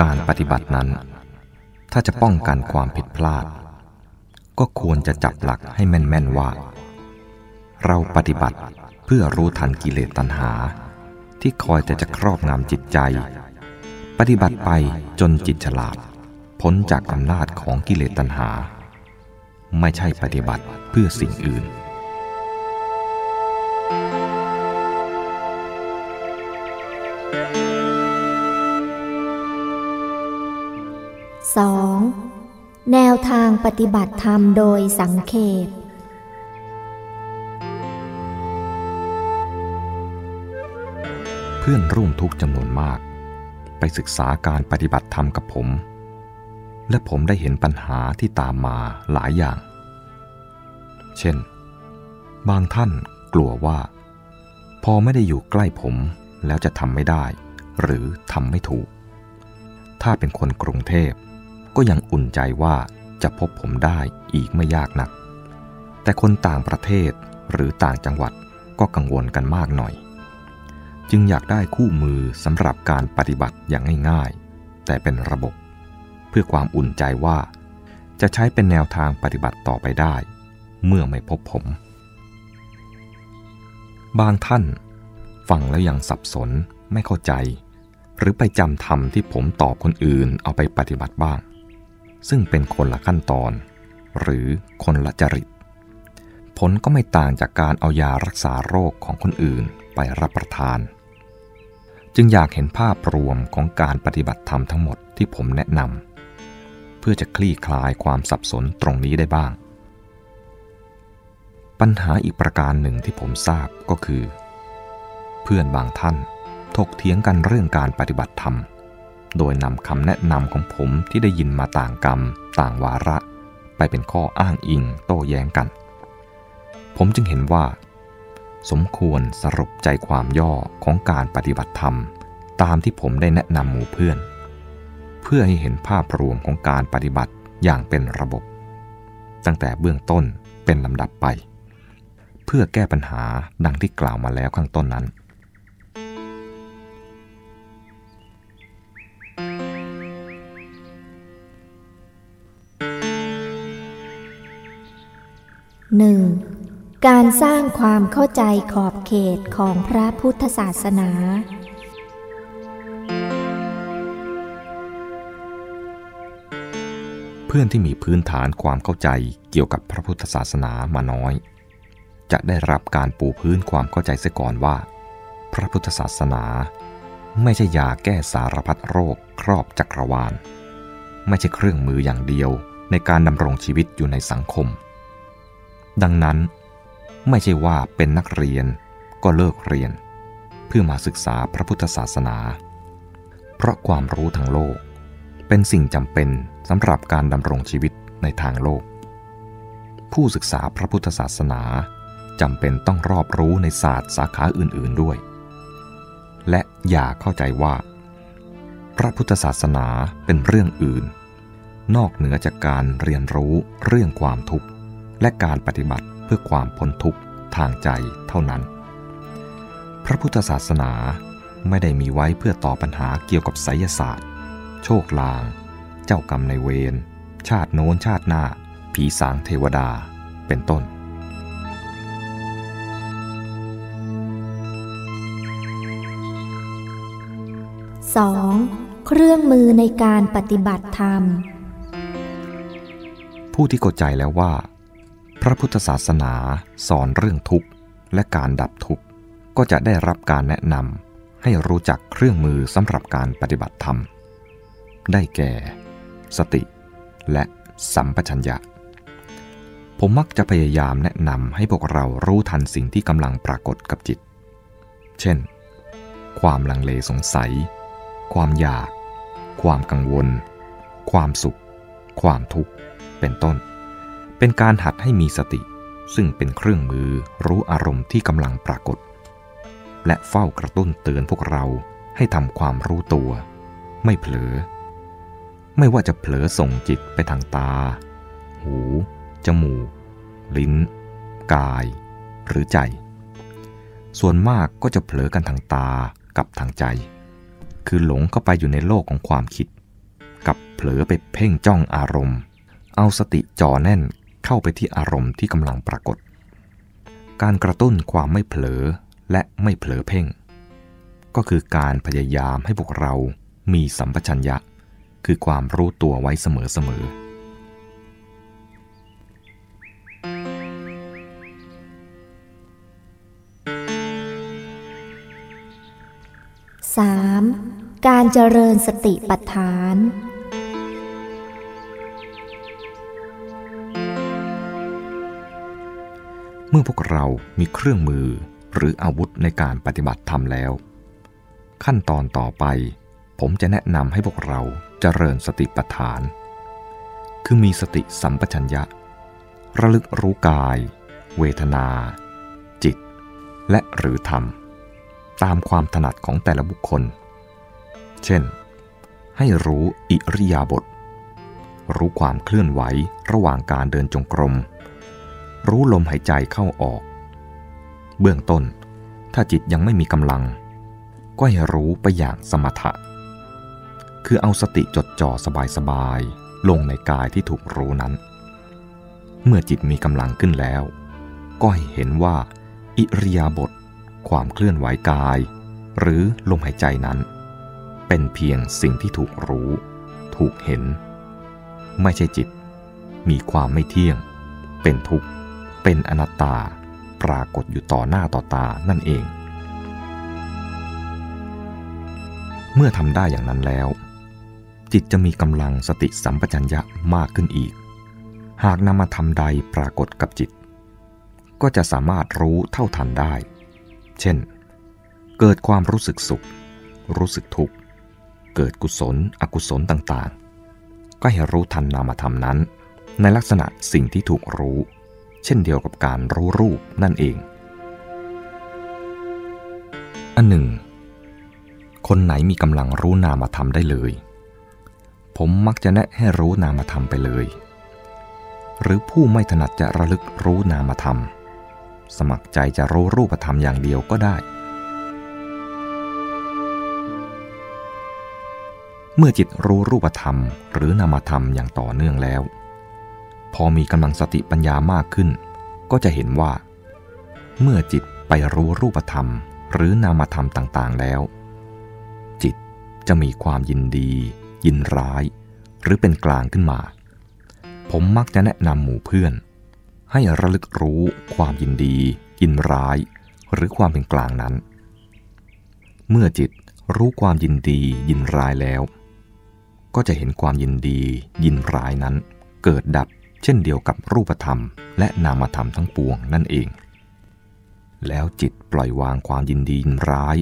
การปฏิบัตินั้น ถ้าจะป้องกันความผิดพลาด ก็ควรจะจับหลักให้แม่น ๆ ว่า เราปฏิบัติเพื่อรู้ทันกิเลสตัณหา ที่คอยแต่จะครอบงำจิตใจ ปฏิบัติไปจนจิตฉลาด พ้นจากอำนาจของกิเลสตัณหา ไม่ใช่ปฏิบัติเพื่อสิ่งอื่น 2. แนวทางปฏิบัติธรรมโดยสังเขปเพื่อนร่วมทุกจำนวนมาก ไปศึกษาการปฏิบัติธรรมกับผม และผมได้เห็นปัญหาที่ตามมาหลายอย่าง เช่น บางท่านกลัวว่า พอไม่ได้อยู่ใกล้ผมแล้วจะทำไม่ได้ หรือทำไม่ถูก ถ้าเป็นคนกรุงเทพ ก็ยังอุ่นใจว่าจะพบผมได้อีกไม่ยากนัก แต่คนต่างประเทศหรือต่างจังหวัดก็กังวลกันมากหน่อย จึงอยากได้คู่มือสำหรับการปฏิบัติอย่างง่ายๆ แต่เป็นระบบ เพื่อความอุ่นใจว่า จะใช้เป็นแนวทางปฏิบัติต่อไปได้ เมื่อไม่พบผม บางท่านฟังแล้วยังสับสนไม่เข้าใจ หรือไปจำธรรมที่ผมตอบคนอื่นเอาไปปฏิบัติบ้าง ซึ่งเป็นคนละขั้นตอน หรือคนละจริต ผลก็ไม่ต่างจากการเอายารักษาโรคของคนอื่นไปรับประทาน จึงอยากเห็นภาพรวมของการปฏิบัติธรรมทั้งหมดที่ผมแนะนำเพื่อจะคลี่คลายความสับสนตรงนี้ได้บ้าง ปัญหาอีกประการหนึ่งที่ผมทราบก็คือ เพื่อนบางท่านถกเถียงกันเรื่องการปฏิบัติธรรม โดยนำคำแนะนำของผมที่ได้ยินมาต่างกรรม ต่างวาระ ไปเป็นข้ออ้างอิงโต้แย้งกัน ผมจึงเห็นว่า สมควรสรุปใจความย่อของการปฏิบัติธรรม ตามที่ผมได้แนะนำหมู่เพื่อน เพื่อให้เห็นภาพรวมของการปฏิบัติอย่างเป็นระบบ ตั้งแต่เบื้องต้นเป็นลำดับไป เพื่อแก้ปัญหาดังที่กล่าวมาแล้วข้างต้นนั้น 1. การสร้างความเข้าใจขอบเขตของพระพุทธศาสนา เพื่อนที่มีพื้นฐานความเข้าใจเกี่ยวกับพระพุทธศาสนามาน้อย จะได้รับการปูพื้นความเข้าใจเสียก่อนว่า พระพุทธศาสนา ไม่ใช่ยาแก้สารพัดโรคครอบจักรวาล ไม่ใช่เครื่องมืออย่างเดียวในการดำรงชีวิตอยู่ในสังคม ดังนั้น ไม่ใช่ว่าเป็นนักเรียนก็เลิกเรียน เพื่อมาศึกษาพระพุทธศาสนา เพราะความรู้ทางโลก เป็นสิ่งจำเป็นสำหรับการดำรงชีวิตในทางโลก ผู้ศึกษาพระพุทธศาสนาจำเป็นต้องรอบรู้ในศาสตร์สาขาอื่น ๆด้วย และอย่าเข้าใจว่า พระพุทธศาสนาเป็นเรื่องอื่น นอกเหนือจากการเรียนรู้เรื่องความทุกข์ และการปฏิบัติเพื่อความพ้นทุกข์ทางใจเท่านั้น พระพุทธศาสนาไม่ได้มีไว้เพื่อตอบปัญหาเกี่ยวกับไสยศาสตร์ โชคลาง เจ้ากรรมในเวร ชาติโน้นชาติหน้า ผีสางเทวดา เป็นต้น 2. เครื่องมือในการปฏิบัติธรรม ผู้ที่เข้าใจแล้วว่า พระพุทธศาสนาสอนเรื่องทุกข์และการดับทุกข์ก็จะได้รับการแนะนำให้รู้จักเครื่องมือสำหรับการปฏิบัติธรรม ได้แก่ สติและสัมปชัญญะ ผมมักจะพยายามแนะนำให้พวกเรารู้ทันสิ่งที่กำลังปรากฏกับจิต เช่น ความลังเลสงสัย ความอยาก ความกังวล ความสุข ความทุกข์ เป็นต้น เป็นการหัดให้มีสติ ซึ่งเป็นเครื่องมือรู้อารมณ์ที่กำลังปรากฏ และเฝ้ากระตุ้นเตือนพวกเราให้ทำความรู้ตัว ไม่เผลอ ไม่ว่าจะเผลอส่งจิตไปทางตา หู จมูก ลิ้น กาย หรือใจ ส่วนมากก็จะเผลอกันทางตากับทางใจ คือหลงเข้าไปอยู่ในโลกของความคิด กับเผลอไปเพ่งจ้องอารมณ์ เอาสติจ่อแน่น เข้าไปที่อารมณ์ที่กำลังปรากฏ การกระตุ้นความไม่เผลอและไม่เผลอเพ่ง ก็คือการพยายามให้พวกเรามีสัมปชัญญะ คือความรู้ตัวไว้เสมอๆ 3. การเจริญสติปัฏฐาน เมื่อพวกเรามีเครื่องมือหรืออาวุธในการปฏิบัติธรรมแล้ว ขั้นตอนต่อไป ผมจะแนะนำให้พวกเราเจริญสติปัฏฐาน คือมีสติสัมปชัญญะ ระลึกรู้กาย เวทนา จิต และหรือธรรม ตามความถนัดของแต่ละบุคคล เช่น ให้รู้อิริยาบถรู้ความเคลื่อนไหวระหว่างการเดินจงกรม รู้ลมหายใจเข้าออก เบื้องต้น ถ้าจิตยังไม่มีกำลัง ก็ให้รู้ไปอย่างสมถะ คือเอาสติจดจ่อสบายๆ ลงในกายที่ถูกรู้นั้น เมื่อจิตมีกำลังขึ้นแล้ว ก็ให้เห็นว่า อิริยาบถความเคลื่อนไหวกาย หรือลมหายใจนั้น เป็นเพียงสิ่งที่ถูกรู้ ถูกเห็น ไม่ใช่จิต มีความไม่เที่ยง เป็นทุกข์ เป็นอนัตตาปรากฏอยู่ต่อหน้าต่อตานั่นเอง เมื่อทำได้อย่างนั้นแล้ว จิตจะมีกำลังสติสัมปชัญญะมากขึ้นอีก หากนำมาทำใดปรากฏกับจิต ก็จะสามารถรู้เท่าทันได้ เช่น เกิดความรู้สึกสุข รู้สึกทุกข์ เกิดกุศล อกุศลต่างๆ ก็ให้รู้ทันนามธรรมนั้น ในลักษณะสิ่งที่ถูกรู้ เช่นเดียวกับการรู้รูปนั่นเอง อันหนึ่ง คนไหนมีกำลังรู้นามธรรมได้เลย ผมมักจะแนะให้รู้นามธรรมไปเลย หรือผู้ไม่ถนัดจะระลึกรู้นามธรรม สมัครใจจะรู้รูปธรรมอย่างเดียวก็ได้ เมื่อจิตรู้รูปธรรมหรือนามธรรมอย่างต่อเนื่องแล้ว พอมีกำลังสติปัญญามากขึ้น ก็จะเห็นว่า เมื่อจิตไปรู้รูปธรรมหรือนามธรรมต่างๆแล้ว จิตจะมีความยินดี ยินร้าย หรือเป็นกลางขึ้นมา ผมมักจะแนะนำหมู่เพื่อน ให้ระลึกรู้ความยินดี ยินร้าย หรือความเป็นกลางนั้น เมื่อจิตรู้ความยินดี ยินร้ายแล้ว ก็จะเห็นความยินดี ยินร้ายนั้น เกิดดับ เช่นเดียวกับรูปธรรม และนามธรรมทั้งปวงนั่นเอง แล้วจิตปล่อยวางความยินดียินร้าย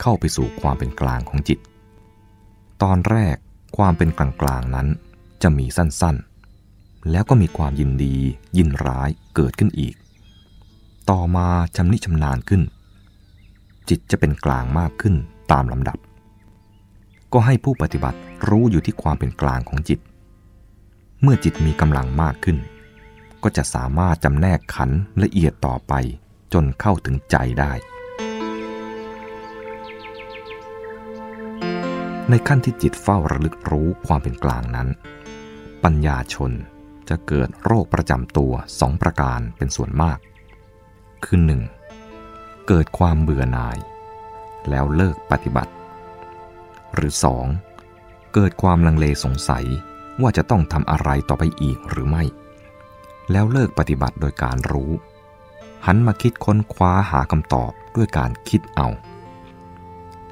เข้าไปสู่ความเป็นกลางของจิต ตอนแรกความเป็นกลางกลางนั้นจะมีสั้นๆ แล้วก็มีความยินดียินร้ายเกิดขึ้นอีก ต่อมาชำนิชำนาญขึ้น จิตจะเป็นกลางมากขึ้นตามลำดับ ก็ให้ผู้ปฏิบัติรู้อยู่ที่ความเป็นกลางของจิต เมื่อจิตมีกำลังมากขึ้น ก็จะสามารถจำแนกขันละเอียดต่อไปจนเข้าถึงใจได้ ในขั้นที่จิตเฝ้าระลึกรู้ความเป็นกลางนั้น ปัญญาชนจะเกิดโรคประจำตัวสองประการเป็นส่วนมาก คือ 1. เกิดความเบื่อหน่าย แล้วเลิกปฏิบัติ หรือ 2. เกิดความลังเลสงสัย ว่าจะต้องทำอะไรต่อไปอีกหรือไม่ แล้วเลิกปฏิบัติโดยการรู้ หันมาคิดค้นคว้าหาคำตอบด้วยการคิดเอา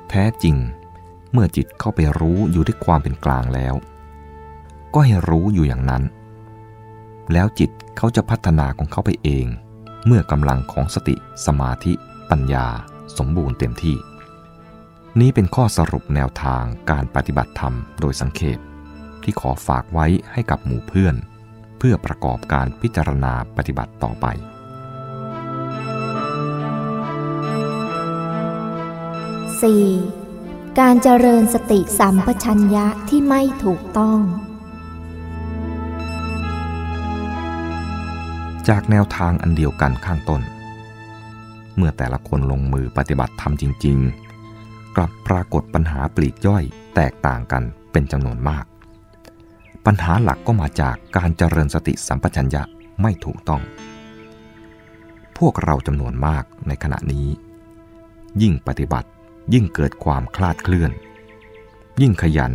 แท้จริง เมื่อจิตเข้าไปรู้อยู่ที่ความเป็นกลางแล้ว ก็ให้รู้อยู่อย่างนั้น แล้วจิตเขาจะพัฒนาของเขาไปเอง เมื่อกำลังของสติสมาธิ ปัญญา สมบูรณ์เต็มที่ นี้เป็นข้อสรุปแนวทางการปฏิบัติธรรมโดยสังเขป ที่ขอฝากไว้ให้กับหมู่เพื่อน เพื่อประกอบการพิจารณาปฏิบัติต่อไป 4. การเจริญสติสัมปชัญญะที่ไม่ถูกต้อง จากแนวทางอันเดียวกันข้างต้น เมื่อแต่ละคนลงมือปฏิบัติธรรมจริง ๆ กลับปรากฏปัญหาปลีกย่อยแตกต่างกันเป็นจำนวนมาก ปัญหาหลักก็มาจากการเจริญสติสัมปชัญญะไม่ถูกต้อง พวกเราจำนวนมากในขณะนี้ ยิ่งปฏิบัติยิ่งเกิดความคลาดเคลื่อน ยิ่งขยัน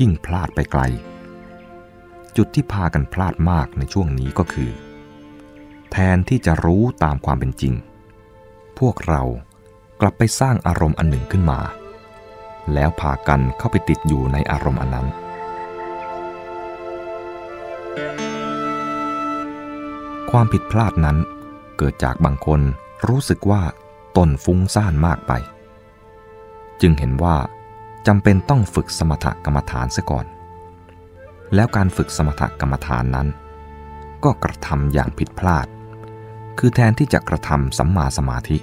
ยิ่งพลาดไปไกล จุดที่พากันพลาดมากในช่วงนี้ก็คือ แทนที่จะรู้ตามความเป็นจริง พวกเรากลับไปสร้างอารมณ์อันหนึ่งขึ้นมา แล้วพากันเข้าไปติดอยู่ในอารมณ์อันนั้น ความผิดพลาดนั้นเกิดจากบางคนรู้สึกว่าตนฟุ้งซ่านมากไป จึงเห็นว่าจำเป็นต้องฝึกสมถกรรมฐานซะก่อน แล้วการฝึกสมถกรรมฐานนั้น ก็กระทำอย่างผิดพลาด คือแทนที่จะกระทำสัมมาสมาธิ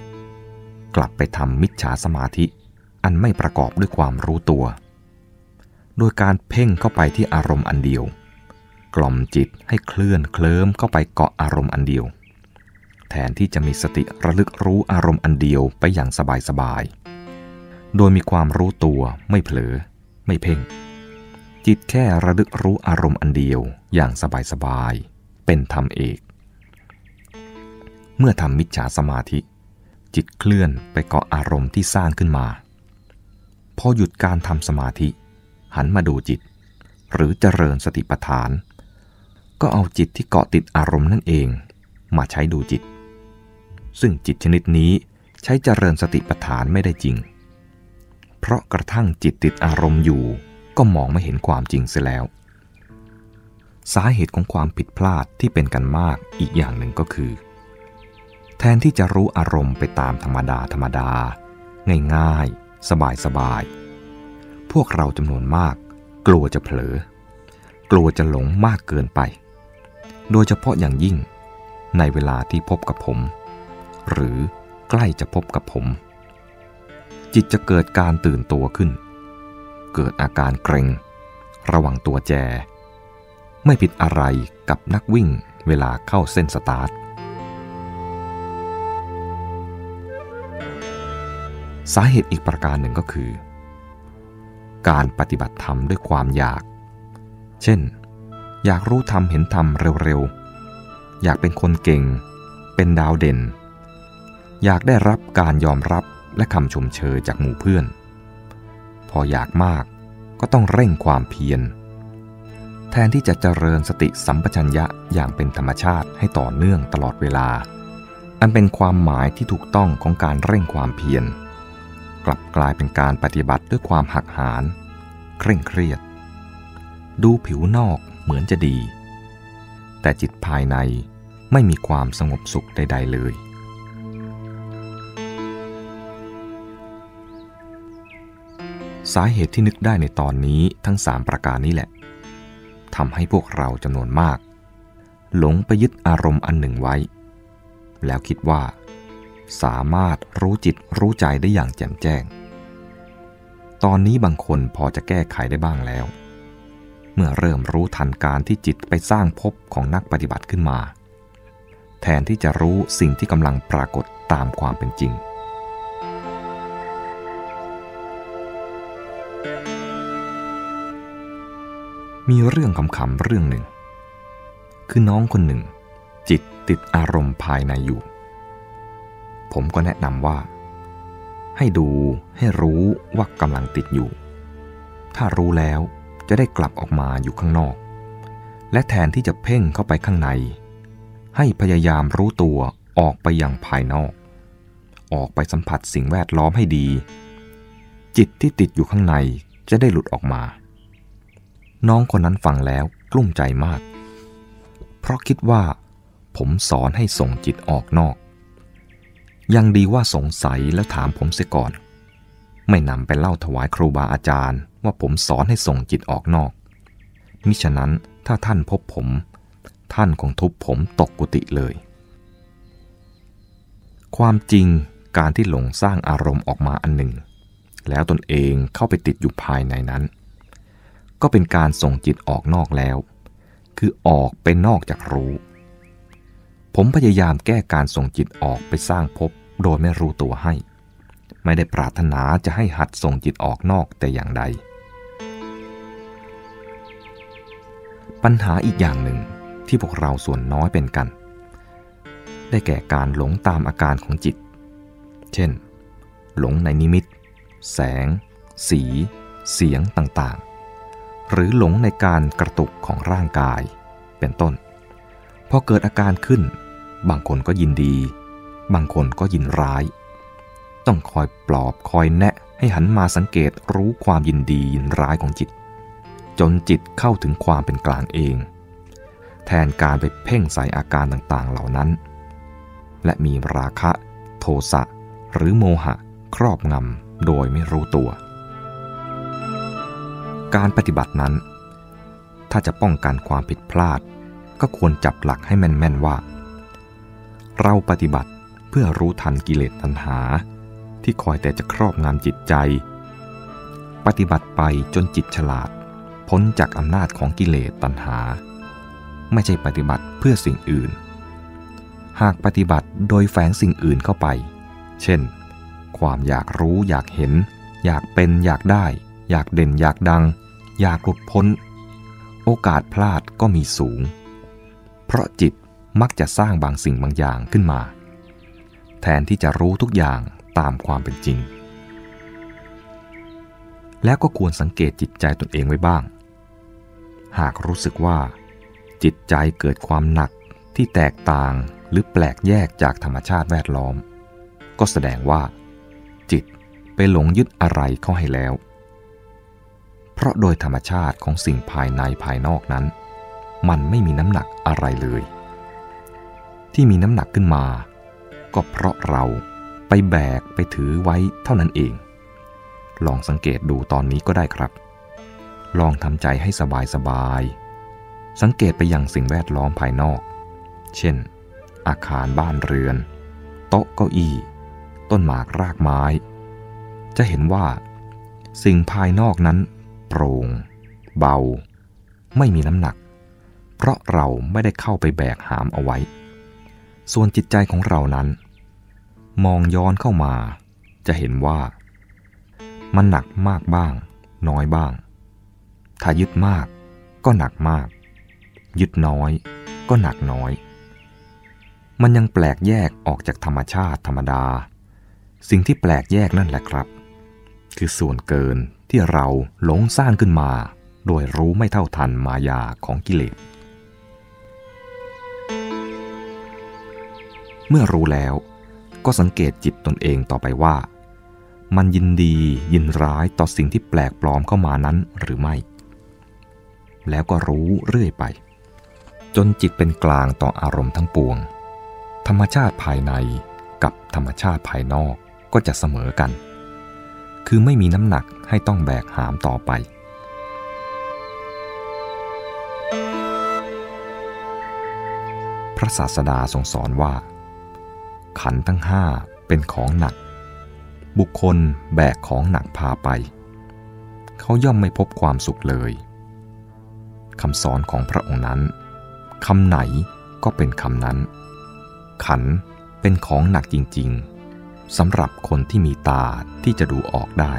กลับไปทำมิจฉาสมาธิอันไม่ประกอบด้วยความรู้ตัว โดยการเพ่งเข้าไปที่อารมณ์อันเดียว กล่อมจิตให้เคลื่อนเคลิ้มเข้าไปเกาะอารมณ์อันเดียว แทนที่จะมีสติระลึกรู้อารมณ์อันเดียวไปอย่างสบายๆโดยมีความรู้ตัวไม่เผลอ ไม่เพ่ง จิตแค่ระลึกรู้อารมณ์อันเดียวอย่างสบายๆเป็นธรรมเอก เมื่อทำมิจฉาสมาธิ จิตเคลื่อนไปเกาะอารมณ์ที่สร้างขึ้นมาพอหยุดการทำสมาธิ หันมาดูจิต หรือเจริญสติปัฏฐาน ก็เอาจิตที่เกาะติดอารมณ์นั่นเอง มาใช้ดูจิต ซึ่งจิตชนิดนี้ใช้เจริญสติปัฏฐานไม่ได้จริง เพราะกระทั่งจิตติดอารมณ์อยู่ ก็มองไม่เห็นความจริงเสียแล้ว สาเหตุของความผิดพลาดที่เป็นกันมากอีกอย่างหนึ่งก็คือ แทนที่จะรู้อารมณ์ไปตามธรรมดาธรรมดา ง่ายๆ สบายๆพวกเราจำนวนมาก กลัวจะเผลอ กลัวจะหลงมากเกินไป โดยเฉพาะอย่างยิ่ง ในเวลาที่พบกับผม หรือใกล้จะพบกับผม จิตจะเกิดการตื่นตัวขึ้น เกิดอาการเกรง ระวังตัวแจ ไม่ผิดอะไรกับนักวิ่งเวลาเข้าเส้นสตาร์ทสาเหตุอีกประการหนึ่งก็คือ การปฏิบัติธรรมด้วยความอยาก เช่น อยากรู้ธรรมเห็นธรรมเร็วๆ อยากเป็นคนเก่ง เป็นดาวเด่น อยากได้รับการยอมรับและคำชมเชยจากหมู่เพื่อน พออยากมากก็ต้องเร่งความเพียร แทนที่จะเจริญสติสัมปชัญญะอย่างเป็นธรรมชาติให้ต่อเนื่องตลอดเวลา อันเป็นความหมายที่ถูกต้องของการเร่งความเพียร กลับกลายเป็นการปฏิบัติด้วยความหักหานเคร่งเครียด ดูผิวนอก เหมือนจะดี แต่จิตภายในไม่มีความสงบสุขใด ๆ เลย สาเหตุที่นึกได้ในตอนนี้ทั้งสามประการนี้แหละทำให้พวกเราจำนวนมาก หลงไปยึดอารมณ์อันหนึ่งไว้ แล้วคิดว่า สามารถรู้จิตรู้ใจได้อย่างแจ่มแจ้ง ตอนนี้บางคนพอจะแก้ไขได้บ้างแล้ว เมื่อเริ่มรู้ทันการที่จิตไปสร้างภพของนักปฏิบัติขึ้นมา แทนที่จะรู้สิ่งที่กำลังปรากฏตามความเป็นจริง มีเรื่องคำๆเรื่องหนึ่ง คือน้องคนหนึ่ง จิตติดอารมณ์ภายในอยู่ ผมก็แนะนำว่า ให้ดูให้รู้ว่ากำลังติดอยู่ ถ้ารู้แล้ว จะได้กลับออกมาอยู่ข้างนอก และแทนที่จะเพ่งเข้าไปข้างใน ให้พยายามรู้ตัวออกไปยังภายนอก ออกไปสัมผัสสิ่งแวดล้อมให้ดี จิตที่ติดอยู่ข้างในจะได้หลุดออกมา น้องคนนั้นฟังแล้วกลุ้มใจมาก เพราะคิดว่า ผมสอนให้ส่งจิตออกนอก ยังดีว่าสงสัยแล้วถามผมเสียก่อน ไม่นำไปเล่าถวายครูบาอาจารย์ ว่าผมสอนให้ส่งจิตออกนอก มิฉะนั้นถ้าท่านพบผม ท่านคงทุบผมตกกุฏิเลย ความจริงการที่หลงสร้างอารมณ์ออกมาอันหนึ่ง แล้วตนเองเข้าไปติดอยู่ภายในนั้น ก็เป็นการส่งจิตออกนอกแล้ว คือออกไปนอกจากรู้ ผมพยายามแก้การส่งจิตออกไปสร้างภพโดยไม่รู้ตัวให้ ไม่ได้ปรารถนาจะให้หัดส่งจิตออกนอกแต่อย่างใด ปัญหาอีกอย่างหนึ่งที่พวกเราส่วนน้อยเป็นกัน ได้แก่การหลงตามอาการของจิต เช่น หลงในนิมิต แสง สี เสียงต่างๆ หรือหลงในการกระตุกของร่างกาย เป็นต้น พอเกิดอาการขึ้น บางคนก็ยินดี บางคนก็ยินร้าย ต้องคอยปลอบคอยแนะให้หันมาสังเกตรู้ความยินดียินร้ายของจิต จนจิตเข้าถึงความเป็นกลางเอง แทนการไปเพ่งใส่อาการต่างๆเหล่านั้น และมีราคะ โทสะหรือโมหะครอบงำโดยไม่รู้ตัว การปฏิบัตินั้น ถ้าจะป้องกันความผิดพลาด ก็ควรจับหลักให้แม่น ๆ ว่า เราปฏิบัติเพื่อรู้ทันกิเลสตัณหา ที่คอยแต่จะครอบงำจิตใจ ปฏิบัติไปจนจิตฉลาด พ้นจากอำนาจของกิเลสตัณหา ไม่ใช่ปฏิบัติเพื่อสิ่งอื่น หากปฏิบัติโดยแฝงสิ่งอื่นเข้าไป เช่น ความอยากรู้อยากเห็น อยากเป็นอยากได้ อยากเด่นอยากดัง อยากหลุดพ้น โอกาสพลาดก็มีสูง เพราะจิตมักจะสร้างบางสิ่งบางอย่างขึ้นมา แทนที่จะรู้ทุกอย่าง ตามความเป็นจริง แล้วก็ควรสังเกตจิตใจตนเองไว้บ้าง หากรู้สึกว่า จิตใจเกิดความหนักที่แตกต่างหรือแปลกแยกจากธรรมชาติแวดล้อม ก็แสดงว่า จิตไปหลงยึดอะไรเข้าให้แล้ว เพราะโดยธรรมชาติของสิ่งภายในภายนอกนั้น มันไม่มีน้ำหนักอะไรเลย ที่มีน้ำหนักขึ้นมา ก็เพราะเรา แบกไปถือไว้เท่านั้นเอง ลองสังเกตดูตอนนี้ก็ได้ครับ ลองทำใจให้สบายสบาย สังเกตไปยังสิ่งแวดล้อมภายนอก เช่น อาคารบ้านเรือน โต๊ะเก้าอี้ ต้นหมากรากไม้ จะเห็นว่า สิ่งภายนอกนั้น โปร่ง เบา ไม่มีน้ำหนัก เพราะเราไม่ได้เข้าไปแบกหามเอาไว้ ส่วนจิตใจของเรานั้น มองย้อนเข้ามา จะเห็นว่า มันหนักมากบ้าง น้อยบ้าง ถ้ายึดมากก็หนักมาก ยึดน้อยก็หนักน้อย มันยังแปลกแยกออกจากธรรมชาติธรรมดา สิ่งที่แปลกแยกนั่นแหละครับ คือส่วนเกินที่เราหลงสร้างขึ้นมา โดยรู้ไม่เท่าทันมายาของกิเลสเมื่อรู้แล้ว ก็สังเกตจิตตนเองต่อไปว่า มันยินดียินร้ายต่อสิ่งที่แปลกปลอมเข้ามานั้นหรือไม่ แล้วก็รู้เรื่อยไป จนจิตเป็นกลางต่ออารมณ์ทั้งปวง ธรรมชาติภายในกับธรรมชาติภายนอกก็จะเสมอกัน คือไม่มีน้ำหนักให้ต้องแบกหามต่อไปพระศาสดาทรงสอนว่า ขันทั้งห้าเป็นของหนัก บุคคลแบกของหนักพาไป เขาย่อมไม่พบความสุขเลยคำสอนของพระองค์นั้นคำไหนก็เป็นคำนั้น ขันเป็นของหนักจริงๆสำหรับคนที่มีตาที่จะดูออกได้